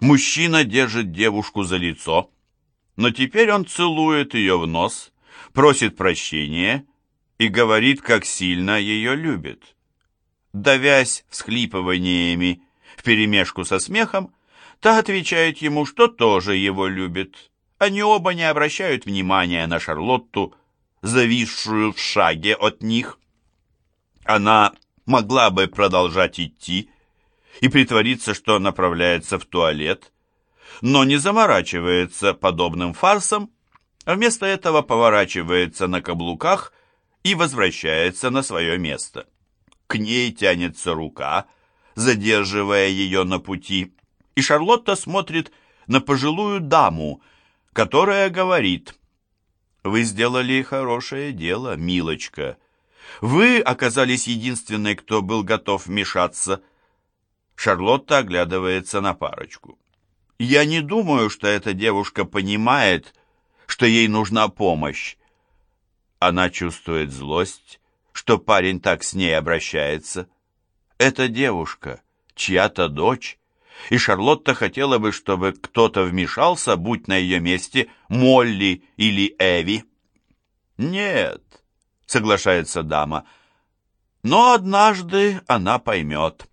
Мужчина держит девушку за лицо, но теперь он целует ее в нос, просит прощения и говорит, как сильно ее любит. Давясь всхлипываниями вперемешку со смехом, та отвечает ему, что тоже его любит. Они оба не обращают внимания на Шарлотту, зависшую в шаге от них. Она могла бы продолжать идти и притвориться, что направляется в туалет, но не заморачивается подобным фарсом, а вместо этого поворачивается на каблуках и возвращается на свое место. К ней тянется рука, задерживая ее на пути, и Шарлотта смотрит на пожилую даму, которая говорит «Вы сделали хорошее дело, милочка. Вы оказались единственной, кто был готов вмешаться». Шарлотта оглядывается на парочку. «Я не думаю, что эта девушка понимает, что ей нужна помощь. Она чувствует злость, что парень так с ней обращается. Эта девушка, чья-то дочь, и Шарлотта хотела бы, чтобы кто-то вмешался, будь на ее месте Молли или Эви. «Нет», — соглашается дама, — «но однажды она поймет.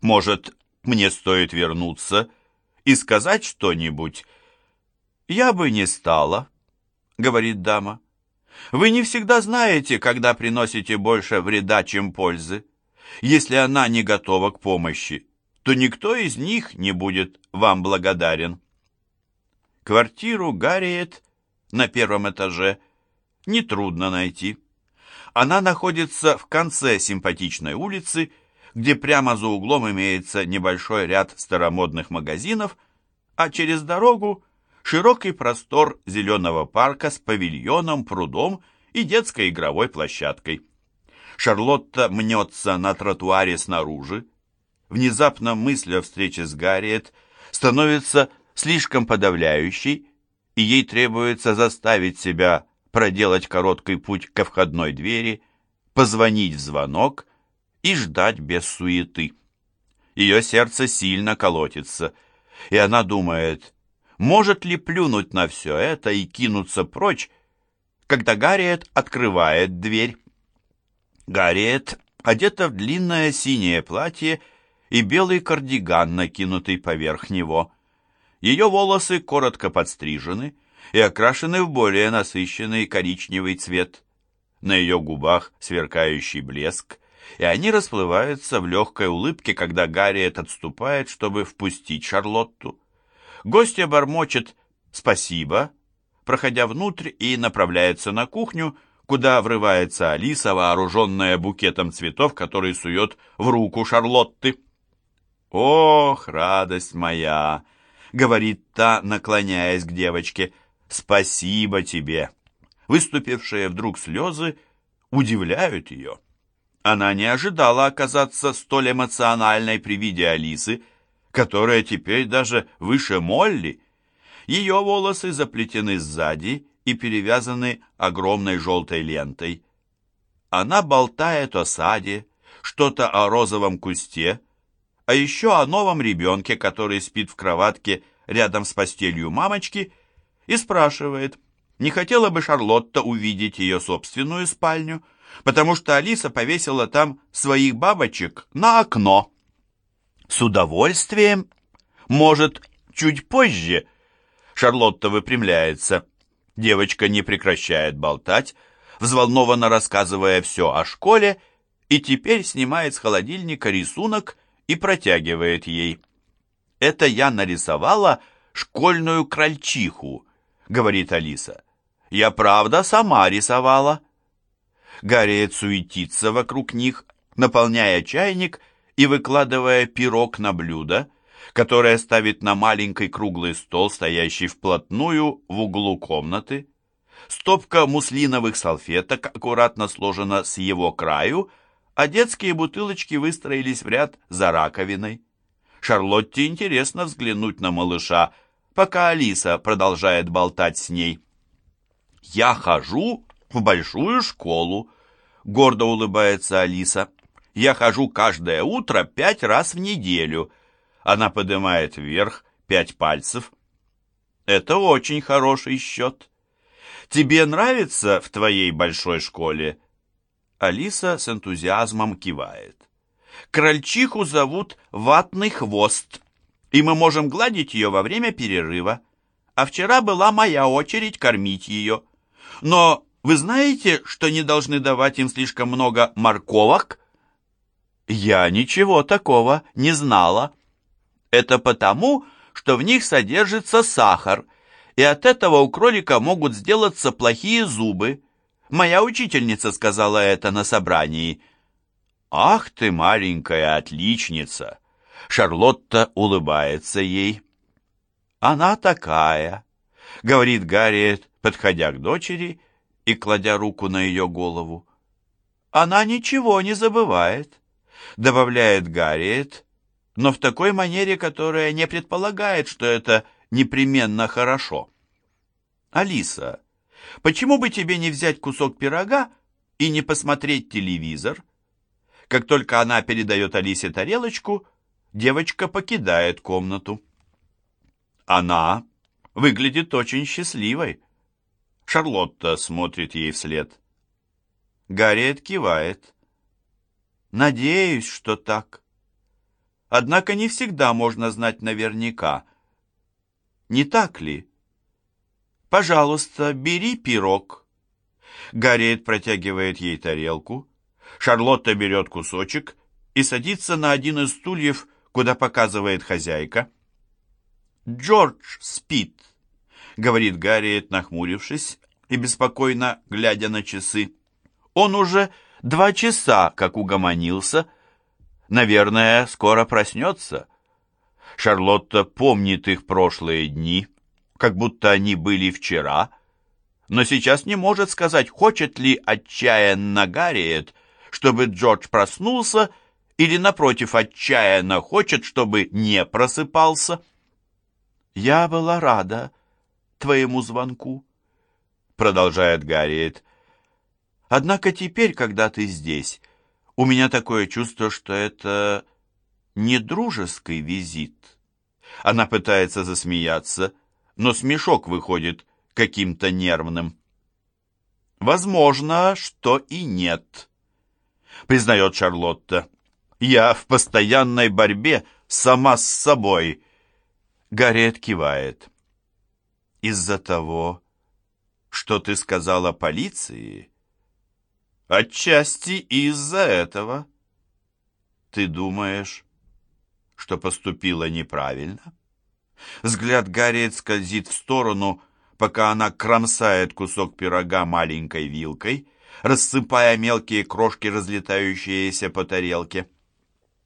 Может, мне стоит вернуться и сказать что-нибудь?» «Я бы не стала», — говорит дама. Вы не всегда знаете, когда приносите больше вреда, чем пользы. Если она не готова к помощи, то никто из них не будет вам благодарен. Квартиру Гарриет на первом этаже нетрудно найти. Она находится в конце симпатичной улицы, где прямо за углом имеется небольшой ряд старомодных магазинов, а через дорогу широкий простор зеленого парка с павильоном, прудом и детской игровой площадкой. Шарлотта мнется на тротуаре снаружи. Внезапно мысль о встрече с Гарриет становится слишком подавляющей, и ей требуется заставить себя проделать короткий путь ко входной двери, позвонить в звонок и ждать без суеты. Ее сердце сильно колотится, и она думает, может ли плюнуть на все это и кинуться прочь, когда Гарриет открывает дверь. Гарриет одета в длинное синее платье и белый кардиган, накинутый поверх него. Ее волосы коротко подстрижены и окрашены в более насыщенный коричневый цвет. На ее губах сверкающий блеск, и они расплываются в легкой улыбке, когда Гарриет отступает, чтобы впустить Шарлотту. Гостья бормочет «спасибо», проходя внутрь и направляется на кухню, куда врывается Алиса, вооруженная букетом цветов, который сует в руку Шарлотты. «Ох, радость моя!» — говорит та, наклоняясь к девочке. «Спасибо тебе!» Выступившие вдруг слезы удивляют ее. Она не ожидала оказаться столь эмоциональной при виде Алисы, которая теперь даже выше Молли. Ее волосы заплетены сзади и перевязаны огромной желтой лентой. Она болтает о саде, что-то о розовом кусте, а еще о новом ребенке, который спит в кроватке рядом с постелью мамочки, и спрашивает, не хотела бы Шарлотта увидеть ее собственную спальню, потому что Алиса повесила там своих бабочек на окно. С удовольствием. Может, чуть позже. Шарлотта выпрямляется. Девочка не прекращает болтать, взволнованно рассказывая все о школе, и теперь снимает с холодильника рисунок и протягивает ей. «Это я нарисовала школьную крольчиху», — говорит Алиса. «Я правда сама рисовала». Гарриет суетится вокруг них, наполняя чайник и выкладывая пирог на блюдо, которое ставит на маленький круглый стол, стоящий вплотную в углу комнаты. Стопка муслиновых салфеток аккуратно сложена с его краю, а детские бутылочки выстроились в ряд за раковиной. Шарлотте интересно взглянуть на малыша, пока Алиса продолжает болтать с ней. «Я хожу в большую школу», — гордо улыбается Алиса. Я хожу каждое утро пять раз в неделю, Она поднимает вверх пять пальцев. Это очень хороший счет. Тебе нравится в твоей большой школе? Алиса с энтузиазмом кивает. Крольчиху зовут Ватный Хвост, и мы можем гладить ее во время перерыва. А вчера была моя очередь кормить ее. Но вы знаете, что не должны давать им слишком много морковок? Я ничего такого не знала. Это потому, что в них содержится сахар, и от этого у кролика могут сделаться плохие зубы. Моя учительница сказала это на собрании. «Ах ты, маленькая отличница!» Шарлотта улыбается ей. «Она такая», — говорит Гарриет, подходя к дочери и кладя руку на ее голову. «Она ничего не забывает», — добавляет Гарриет, но в такой манере, которая не предполагает, что это непременно хорошо. «Алиса, почему бы тебе не взять кусок пирога и не посмотреть телевизор?» Как только она передает Алисе тарелочку, девочка покидает комнату. Она выглядит очень счастливой. Шарлотта смотрит ей вслед. Гарриет кивает. «Надеюсь, что так». Однако не всегда можно знать наверняка. Не так ли? Пожалуйста, бери пирог. Гарриет протягивает ей тарелку. Шарлотта берет кусочек и садится на один из стульев, куда показывает хозяйка. «Джордж спит», — говорит Гарриет, нахмурившись и беспокойно глядя на часы. «Он уже два часа, как угомонился, Наверное, скоро проснется. Шарлотта помнит их прошлые дни, как будто они были вчера, но сейчас не может сказать, хочет ли отчаянно Гарриет, чтобы Джордж проснулся, или, напротив, отчаянно хочет, чтобы не просыпался. «Я была рада твоему звонку», — продолжает Гарриет. «Однако теперь, когда ты здесь, у меня такое чувство, что это не дружеский визит. Она пытается засмеяться, но смешок выходит каким-то нервным. Возможно, что и нет, признает Шарлотта. Я в постоянной борьбе сама с собой. Гарриет кивает. Из-за того, что ты сказала полиции, Отчасти из-за этого. Ты думаешь, что поступила неправильно? Взгляд Гарриет скользит в сторону, пока она кромсает кусок пирога маленькой вилкой, рассыпая мелкие крошки, разлетающиеся по тарелке.